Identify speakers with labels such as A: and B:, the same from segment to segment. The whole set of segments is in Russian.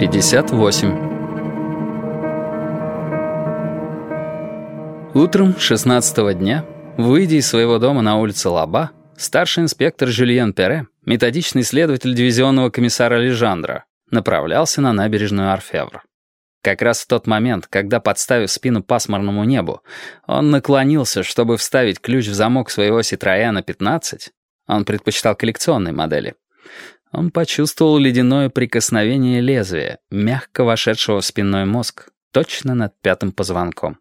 A: 58. Утром 16 дня, выйдя из своего дома на улице Лаба, старший инспектор Жюльен Пере, методичный следователь дивизионного комиссара Лежандра, направлялся на набережную Арфевр. Как раз в тот момент, когда, подставив спину пасмурному небу, он наклонился, чтобы вставить ключ в замок своего Citroёна 15, он предпочитал коллекционные модели, он почувствовал ледяное прикосновение лезвия, мягко вошедшего в спинной мозг, точно над пятым позвонком.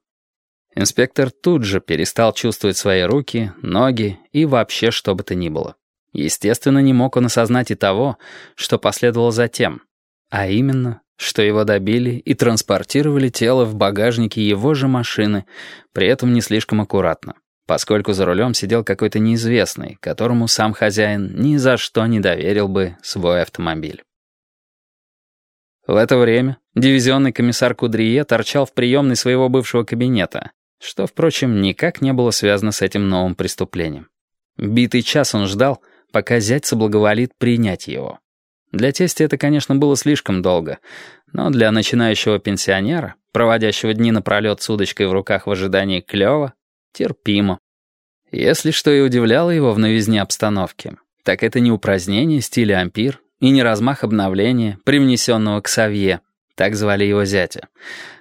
A: Инспектор тут же перестал чувствовать свои руки, ноги и вообще что бы то ни было. Естественно, не мог он осознать и того, что последовало затем, а именно, что его добили и транспортировали тело в багажнике его же машины, при этом не слишком аккуратно поскольку за рулем сидел какой-то неизвестный, которому сам хозяин ни за что не доверил бы свой автомобиль. В это время дивизионный комиссар Кудрие торчал в приемной своего бывшего кабинета, что, впрочем, никак не было связано с этим новым преступлением. Битый час он ждал, пока зять соблаговолит принять его. Для тестя это, конечно, было слишком долго, но для начинающего пенсионера, проводящего дни напролет с удочкой в руках в ожидании клёва, терпимо. Если что и удивляло его в новизне обстановки, так это не упразднение стиля ампир и не размах обновления, привнесенного к Савье, так звали его зятя,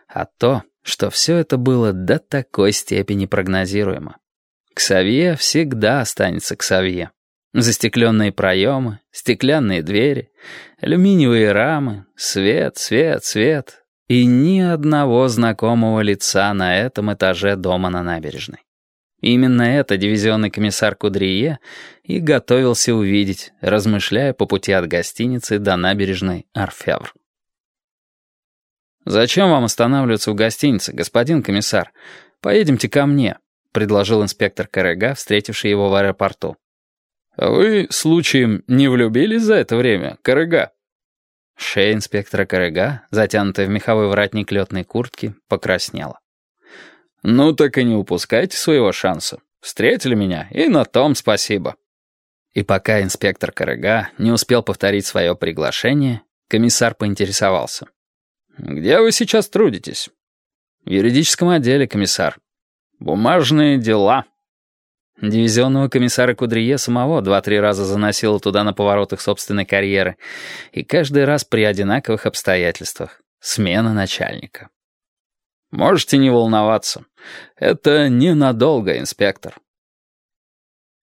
A: а то, что все это было до такой степени прогнозируемо. Ксавье всегда останется Ксавье. Застекленные проемы, стеклянные двери, алюминиевые рамы, свет, свет, свет, и ни одного знакомого лица на этом этаже дома на набережной. Именно это дивизионный комиссар Кудрие и готовился увидеть, размышляя по пути от гостиницы до набережной Арфевр. «Зачем вам останавливаться в гостинице, господин комиссар? Поедемте ко мне», — предложил инспектор Карега, встретивший его в аэропорту. «Вы, случаем, не влюбились за это время, Карега?» Шея инспектора Корыга, затянутая в меховой воротник летной куртки, покраснела. «Ну так и не упускайте своего шанса. Встретили меня, и на том спасибо». И пока инспектор Корыга не успел повторить свое приглашение, комиссар поинтересовался. «Где вы сейчас трудитесь?» «В юридическом отделе, комиссар». «Бумажные дела», Дивизионного комиссара Кудрие самого два-три раза заносило туда на поворотах собственной карьеры, и каждый раз при одинаковых обстоятельствах. Смена начальника. «Можете не волноваться. Это ненадолго, инспектор».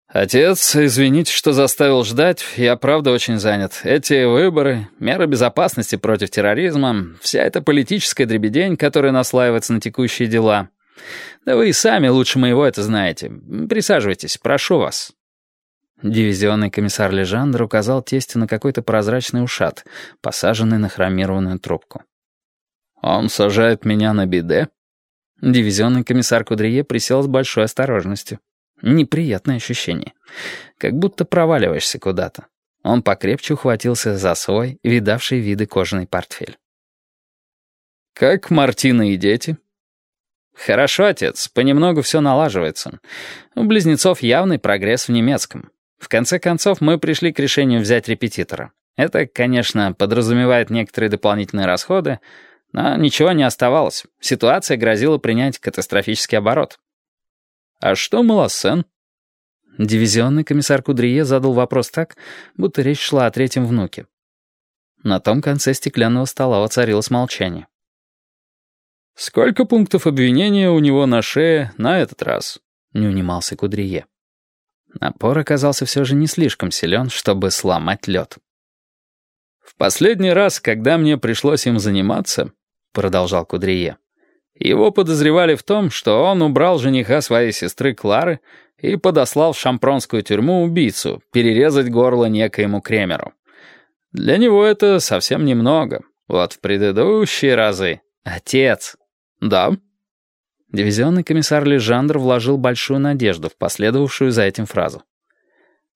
A: «Отец, извините, что заставил ждать. Я правда очень занят. Эти выборы, меры безопасности против терроризма, вся эта политическая дребедень, которая наслаивается на текущие дела». Да вы и сами лучше моего это знаете. Присаживайтесь, прошу вас». Дивизионный комиссар Лежандр указал тестю на какой-то прозрачный ушат, посаженный на хромированную трубку. «Он сажает меня на биде?» Дивизионный комиссар Кудрие присел с большой осторожностью. Неприятное ощущение. Как будто проваливаешься куда-то. Он покрепче ухватился за свой, видавший виды кожаный портфель. «Как Мартина и дети?» «Хорошо, отец, понемногу все налаживается. У близнецов явный прогресс в немецком. В конце концов, мы пришли к решению взять репетитора. Это, конечно, подразумевает некоторые дополнительные расходы, но ничего не оставалось. Ситуация грозила принять катастрофический оборот. «А что Малосен?» Дивизионный комиссар Кудрие задал вопрос так, будто речь шла о третьем внуке. На том конце стеклянного стола воцарилось молчание. «Сколько пунктов обвинения у него на шее на этот раз?» — не унимался Кудрие. Напор оказался все же не слишком силен, чтобы сломать лед. «В последний раз, когда мне пришлось им заниматься», — продолжал Кудрие, «его подозревали в том, что он убрал жениха своей сестры Клары и подослал в шампронскую тюрьму убийцу перерезать горло некоему Кремеру. Для него это совсем немного. Вот в предыдущие разы... Отец, «Да». Дивизионный комиссар Лежандр вложил большую надежду в последовавшую за этим фразу.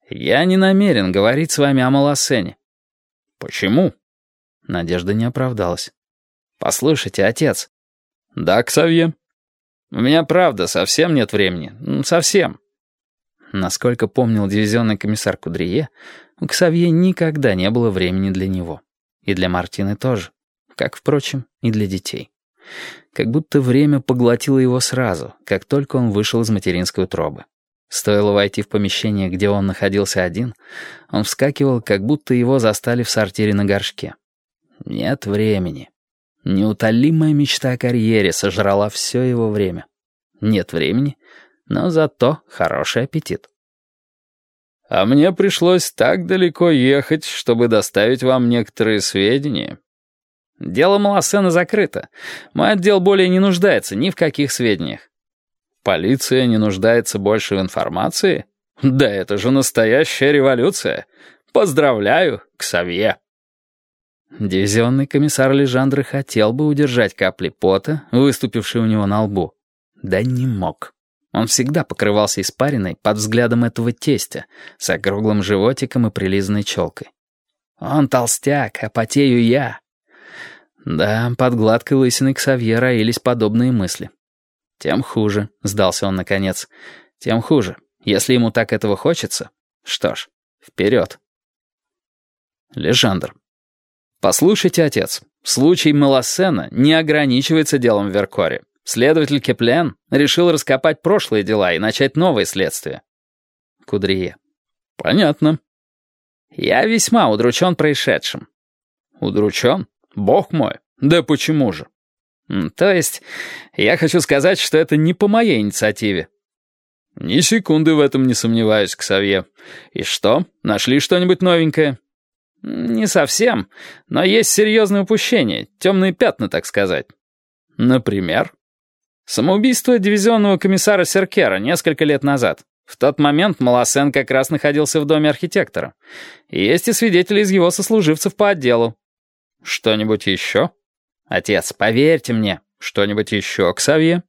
A: «Я не намерен говорить с вами о Малосене». «Почему?» Надежда не оправдалась. «Послушайте, отец». «Да, Ксавье?» «У меня правда совсем нет времени. Совсем». Насколько помнил дивизионный комиссар Кудрие, у Ксавье никогда не было времени для него. И для Мартины тоже. как, впрочем, и для детей. Как будто время поглотило его сразу, как только он вышел из материнской утробы. Стоило войти в помещение, где он находился один, он вскакивал, как будто его застали в сортире на горшке. Нет времени. Неутолимая мечта о карьере сожрала все его время. Нет времени, но зато хороший аппетит. «А мне пришлось так далеко ехать, чтобы доставить вам некоторые сведения». «Дело Малосена закрыто. Мой отдел более не нуждается ни в каких сведениях». «Полиция не нуждается больше в информации? Да это же настоящая революция. Поздравляю, Ксавье». Дивизионный комиссар Лежандры хотел бы удержать капли пота, выступившие у него на лбу. Да не мог. Он всегда покрывался испариной под взглядом этого тестя с округлым животиком и прилизанной челкой. «Он толстяк, а потею я». Да, под гладкой лысиной Ксавье роились подобные мысли. «Тем хуже», — сдался он наконец. «Тем хуже. Если ему так этого хочется, что ж, вперед». Лежандр. «Послушайте, отец, случай Мелосена не ограничивается делом в Веркоре. Следователь Кеплен решил раскопать прошлые дела и начать новое следствие. Кудрие. Понятно. Я весьма удручен происшедшим. Удручен? Бог мой. Да почему же? То есть, я хочу сказать, что это не по моей инициативе. Ни секунды в этом не сомневаюсь, Ксавье. И что, нашли что-нибудь новенькое? Не совсем, но есть серьезные упущения, темные пятна, так сказать. Например? Самоубийство дивизионного комиссара Серкера несколько лет назад. В тот момент Малосен как раз находился в доме архитектора. Есть и свидетели из его сослуживцев по отделу. Что-нибудь еще? Отец, поверьте мне, что-нибудь еще, Ксавье?